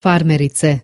farmerice.